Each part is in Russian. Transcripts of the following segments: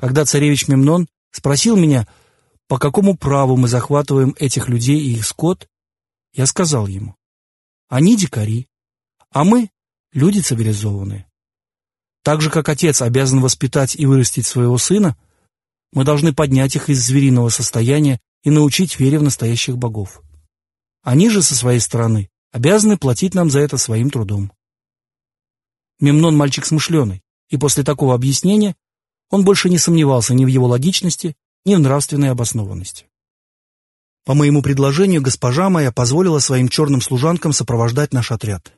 Когда царевич Мемнон спросил меня, по какому праву мы захватываем этих людей и их скот, я сказал ему, они дикари, а мы — люди цивилизованные. Так же, как отец обязан воспитать и вырастить своего сына, мы должны поднять их из звериного состояния и научить вере в настоящих богов. Они же, со своей стороны, обязаны платить нам за это своим трудом. Мемнон мальчик смышленый, и после такого объяснения он больше не сомневался ни в его логичности, ни в нравственной обоснованности. По моему предложению госпожа моя позволила своим черным служанкам сопровождать наш отряд.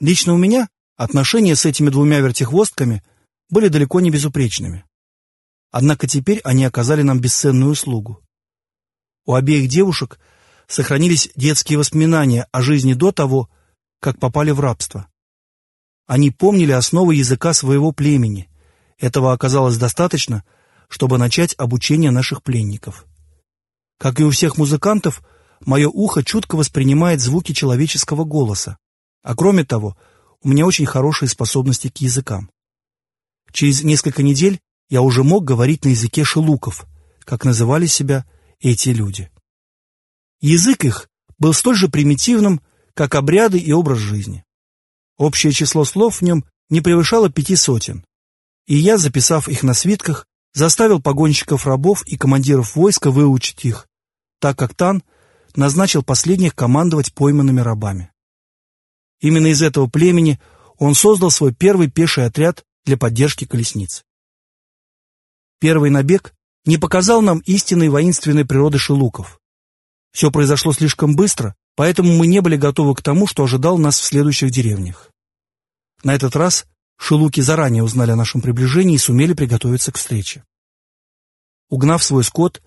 Лично у меня отношения с этими двумя вертихвостками были далеко не безупречными. Однако теперь они оказали нам бесценную услугу. У обеих девушек сохранились детские воспоминания о жизни до того, как попали в рабство. Они помнили основы языка своего племени. Этого оказалось достаточно, чтобы начать обучение наших пленников. Как и у всех музыкантов, мое ухо чутко воспринимает звуки человеческого голоса. А кроме того, у меня очень хорошие способности к языкам. Через несколько недель я уже мог говорить на языке шелуков, как называли себя эти люди. Язык их был столь же примитивным, как обряды и образ жизни. Общее число слов в нем не превышало пяти сотен, и я, записав их на свитках, заставил погонщиков рабов и командиров войска выучить их, так как Тан назначил последних командовать пойманными рабами. Именно из этого племени он создал свой первый пеший отряд для поддержки колесниц. Первый набег не показал нам истинной воинственной природы шелуков. Все произошло слишком быстро, поэтому мы не были готовы к тому, что ожидал нас в следующих деревнях. На этот раз шелуки заранее узнали о нашем приближении и сумели приготовиться к встрече. Угнав свой скот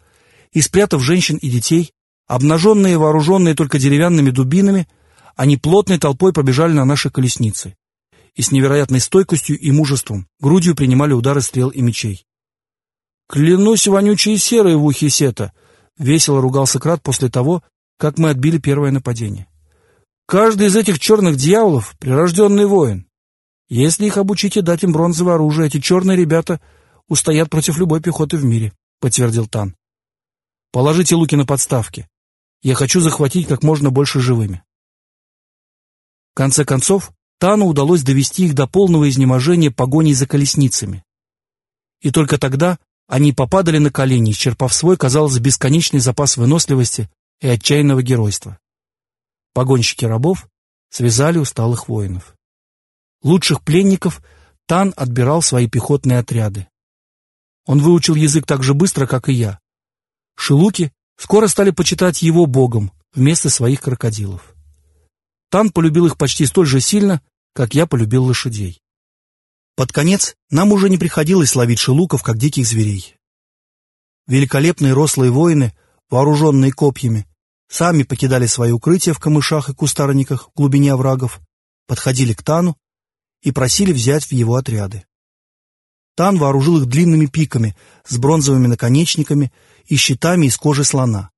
и спрятав женщин и детей, обнаженные и вооруженные только деревянными дубинами, они плотной толпой побежали на наши колесницы и с невероятной стойкостью и мужеством грудью принимали удары стрел и мечей. «Клянусь вонючей серой в ухе сета!» — весело ругался Крат после того, как мы отбили первое нападение. «Каждый из этих черных дьяволов — прирожденный воин. Если их обучить и дать им бронзовое оружие, эти черные ребята устоят против любой пехоты в мире», — подтвердил Тан. «Положите луки на подставки. Я хочу захватить как можно больше живыми». В конце концов, Тану удалось довести их до полного изнеможения погоней за колесницами. И только тогда они попадали на колени, исчерпав свой, казалось, бесконечный запас выносливости и отчаянного геройства. Погонщики рабов связали усталых воинов. Лучших пленников Тан отбирал свои пехотные отряды. Он выучил язык так же быстро, как и я. Шилуки скоро стали почитать его богом вместо своих крокодилов. Тан полюбил их почти столь же сильно, как я полюбил лошадей. Под конец нам уже не приходилось ловить шелуков, как диких зверей. Великолепные рослые воины, вооруженные копьями, сами покидали свои укрытия в камышах и кустарниках в глубине оврагов, подходили к Тану и просили взять в его отряды. Тан вооружил их длинными пиками с бронзовыми наконечниками и щитами из кожи слона,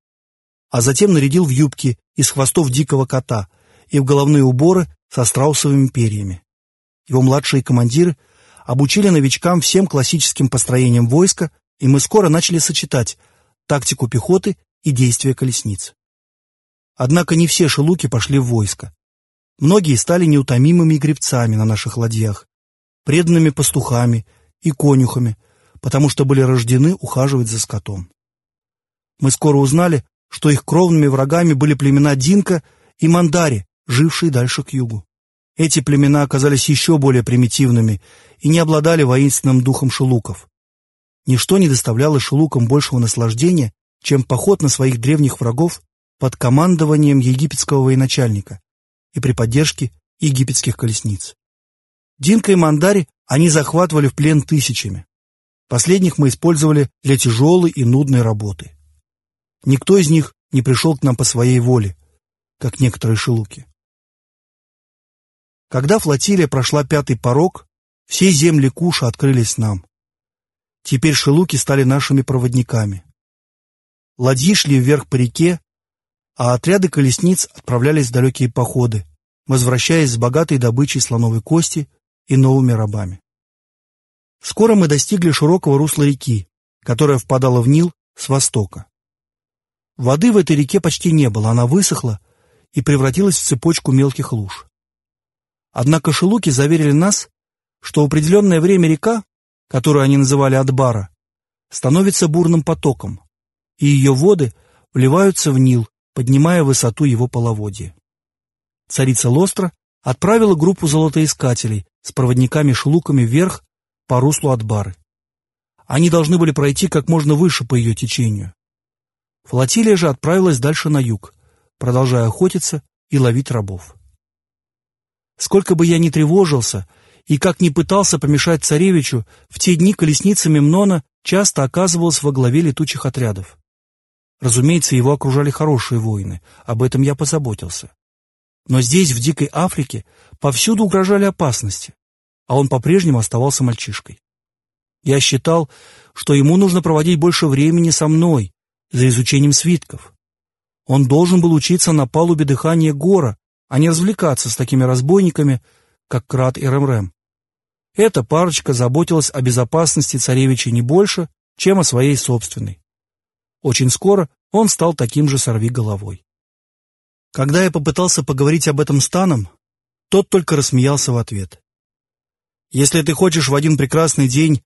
а затем нарядил в юбки из хвостов дикого кота и в головные уборы со страусовыми перьями. Его младшие командиры обучили новичкам всем классическим построениям войска, и мы скоро начали сочетать тактику пехоты и действия колесниц. Однако не все шелуки пошли в войско. Многие стали неутомимыми гребцами на наших ладьях, преданными пастухами и конюхами, потому что были рождены ухаживать за скотом. Мы скоро узнали, что их кровными врагами были племена Динка и Мандари, жившие дальше к югу. Эти племена оказались еще более примитивными и не обладали воинственным духом шелуков. Ничто не доставляло шелукам большего наслаждения, чем поход на своих древних врагов под командованием египетского военачальника и при поддержке египетских колесниц. Динка и Мандари они захватывали в плен тысячами. Последних мы использовали для тяжелой и нудной работы. Никто из них не пришел к нам по своей воле, как некоторые шелуки. Когда флотилия прошла пятый порог, все земли Куша открылись нам. Теперь шелуки стали нашими проводниками. Ладьи шли вверх по реке, а отряды колесниц отправлялись в далекие походы, возвращаясь с богатой добычей слоновой кости и новыми рабами. Скоро мы достигли широкого русла реки, которая впадала в Нил с востока. Воды в этой реке почти не было, она высохла и превратилась в цепочку мелких луж. Однако шелуки заверили нас, что в определенное время река, которую они называли Адбара, становится бурным потоком, и ее воды вливаются в Нил, поднимая высоту его половодья. Царица Лостра отправила группу золотоискателей с проводниками-шелуками вверх по руслу Адбары. Они должны были пройти как можно выше по ее течению. Флотилия же отправилась дальше на юг, продолжая охотиться и ловить рабов. Сколько бы я ни тревожился и как ни пытался помешать царевичу, в те дни колесница Мемнона часто оказывалась во главе летучих отрядов. Разумеется, его окружали хорошие воины, об этом я позаботился. Но здесь, в дикой Африке, повсюду угрожали опасности, а он по-прежнему оставался мальчишкой. Я считал, что ему нужно проводить больше времени со мной, за изучением свитков. Он должен был учиться на палубе дыхания гора, а не развлекаться с такими разбойниками, как Крат и Ремрем. Эта парочка заботилась о безопасности царевича не больше, чем о своей собственной. Очень скоро он стал таким же сорвиголовой. Когда я попытался поговорить об этом с Таном, тот только рассмеялся в ответ. Если ты хочешь в один прекрасный день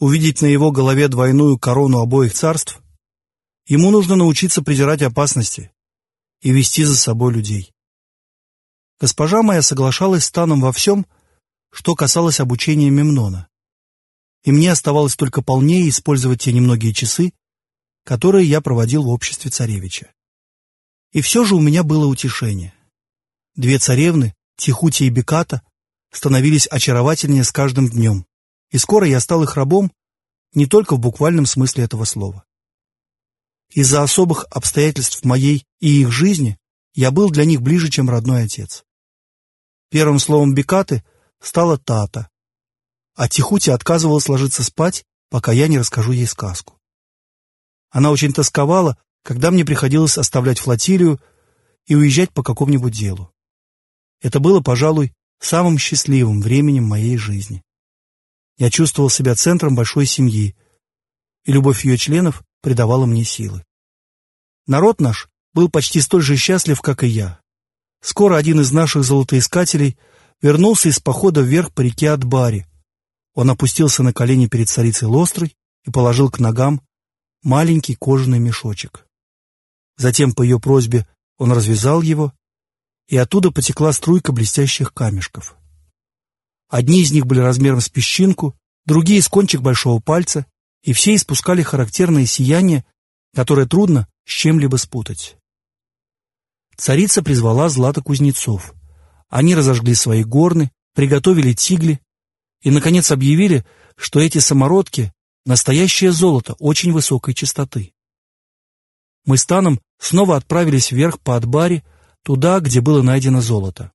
увидеть на его голове двойную корону обоих царств, ему нужно научиться презирать опасности и вести за собой людей. Госпожа моя соглашалась с Таном во всем, что касалось обучения Мемнона, и мне оставалось только полнее использовать те немногие часы, которые я проводил в обществе царевича. И все же у меня было утешение. Две царевны, Тихутия и Беката, становились очаровательнее с каждым днем, и скоро я стал их рабом не только в буквальном смысле этого слова. Из-за особых обстоятельств моей и их жизни я был для них ближе, чем родной отец. Первым словом Бекаты стала Тата, а Тихути отказывалась ложиться спать, пока я не расскажу ей сказку. Она очень тосковала, когда мне приходилось оставлять флотилию и уезжать по какому-нибудь делу. Это было, пожалуй, самым счастливым временем моей жизни. Я чувствовал себя центром большой семьи, и любовь ее членов придавала мне силы. Народ наш был почти столь же счастлив, как и я. Скоро один из наших золотоискателей вернулся из похода вверх по реке Адбари. Он опустился на колени перед царицей Лострой и положил к ногам маленький кожаный мешочек. Затем по ее просьбе он развязал его, и оттуда потекла струйка блестящих камешков. Одни из них были размером с песчинку, другие — с кончик большого пальца, и все испускали характерное сияние, которое трудно с чем-либо спутать. Царица призвала злато кузнецов. Они разожгли свои горны, приготовили тигли и, наконец, объявили, что эти самородки — настоящее золото очень высокой чистоты. Мы с Таном снова отправились вверх по Адбаре, туда, где было найдено золото.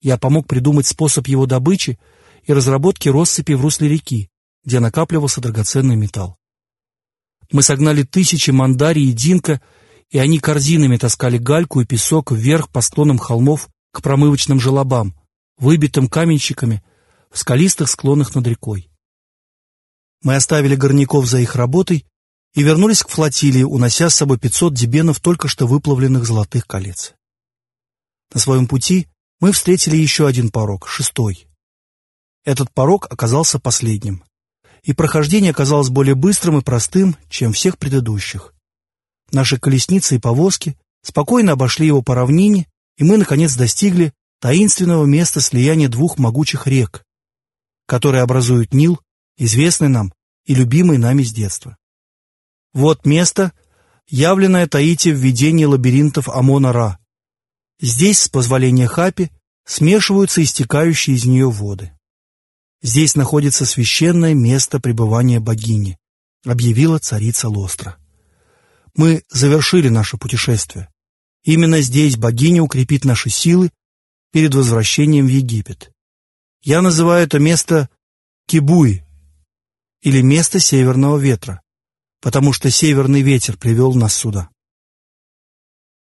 Я помог придумать способ его добычи и разработки россыпи в русле реки, где накапливался драгоценный металл. Мы согнали тысячи мандарий и динка и они корзинами таскали гальку и песок вверх по склонам холмов к промывочным желобам, выбитым каменщиками в скалистых склонах над рекой. Мы оставили горняков за их работой и вернулись к флотилии, унося с собой 500 дебенов только что выплавленных золотых колец. На своем пути мы встретили еще один порог, шестой. Этот порог оказался последним, и прохождение оказалось более быстрым и простым, чем всех предыдущих. Наши колесницы и повозки спокойно обошли его по равнине, и мы, наконец, достигли таинственного места слияния двух могучих рек, которые образуют Нил, известный нам и любимый нами с детства. Вот место, явленное Таити в видении лабиринтов Амона-Ра. Здесь, с позволения Хапи, смешиваются истекающие из нее воды. Здесь находится священное место пребывания богини, объявила царица Лостра мы завершили наше путешествие. Именно здесь богиня укрепит наши силы перед возвращением в Египет. Я называю это место Кибуи, или место северного ветра, потому что северный ветер привел нас сюда.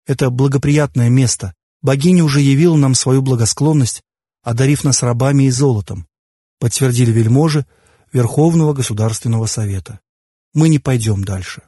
Это благоприятное место. Богиня уже явила нам свою благосклонность, одарив нас рабами и золотом, подтвердили вельможи, Верховного Государственного Совета. Мы не пойдем дальше.